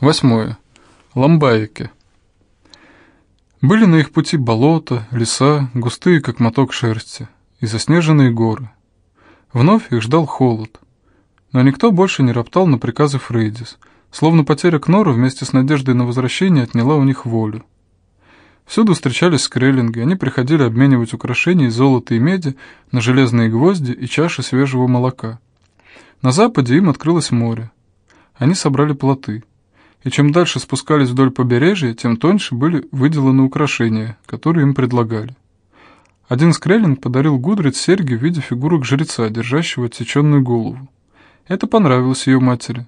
Восьмое. Ламбайки. Были на их пути болота, леса, густые, как моток шерсти, и заснеженные горы. Вновь их ждал холод. Но никто больше не роптал на приказы Фрейдис, словно потеря Кнора вместе с надеждой на возвращение отняла у них волю. Всюду встречались скреллинги, они приходили обменивать украшения из золота и меди на железные гвозди и чаши свежего молока. На западе им открылось море. Они собрали плоты. И чем дальше спускались вдоль побережья, тем тоньше были выделаны украшения, которые им предлагали. Один скреллинг подарил Гудрид серьги в виде фигурок жреца, держащего отсеченную голову. Это понравилось ее матери.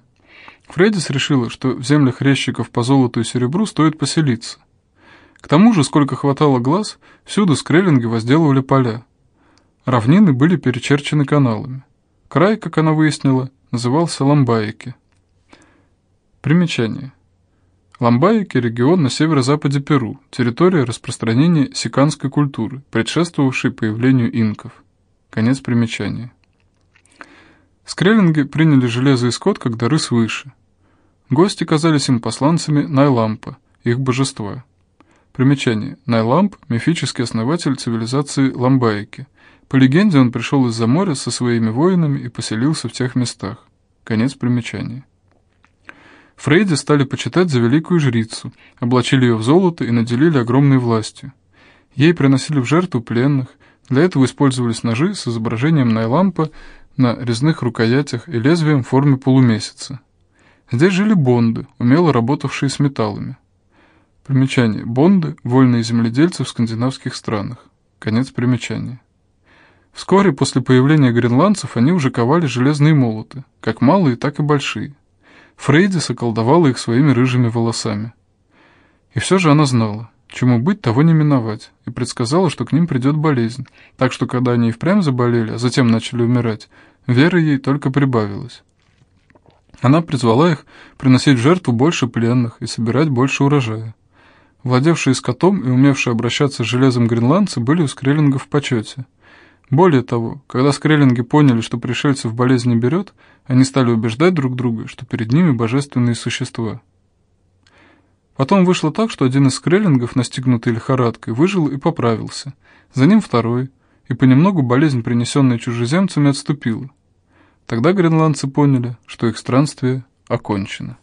Фреддис решила, что в землях резчиков по золоту и серебру стоит поселиться. К тому же, сколько хватало глаз, всюду скреллинги возделывали поля. Равнины были перечерчены каналами. Край, как она выяснила, назывался Ламбайки. Примечание. Ламбайки – регион на северо-западе Перу, территория распространения сиканской культуры, предшествовавшей появлению инков. Конец примечания. Скреллинги приняли железо и скот как дары свыше. Гости казались им посланцами Найлампа, их божества. Примечание. Найламп – мифический основатель цивилизации Ламбайки. По легенде, он пришел из-за моря со своими воинами и поселился в тех местах. Конец примечания. Фрейди стали почитать за великую жрицу, облачили ее в золото и наделили огромной властью. Ей приносили в жертву пленных, для этого использовались ножи с изображением Найлампа на резных рукоятях и лезвием в форме полумесяца. Здесь жили бонды, умело работавшие с металлами. Примечание. Бонды – вольные земледельцы в скандинавских странах. Конец примечания. Вскоре после появления гренландцев они уже ковали железные молоты, как малые, так и большие. Фрейдис околдовала их своими рыжими волосами. И все же она знала, чему быть, того не миновать, и предсказала, что к ним придет болезнь, так что когда они и впрямь заболели, а затем начали умирать, вера ей только прибавилась. Она призвала их приносить в жертву больше пленных и собирать больше урожая. Владевшие скотом и умевшие обращаться с железом гренландцы были у скреллингов в почете. Более того, когда скреллинги поняли, что пришельцев болезнь не берет, они стали убеждать друг друга, что перед ними божественные существа. Потом вышло так, что один из скреллингов, настигнутый лихорадкой, выжил и поправился. За ним второй, и понемногу болезнь, принесенная чужеземцами, отступила. Тогда гренландцы поняли, что их странствие окончено.